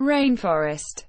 rainforest.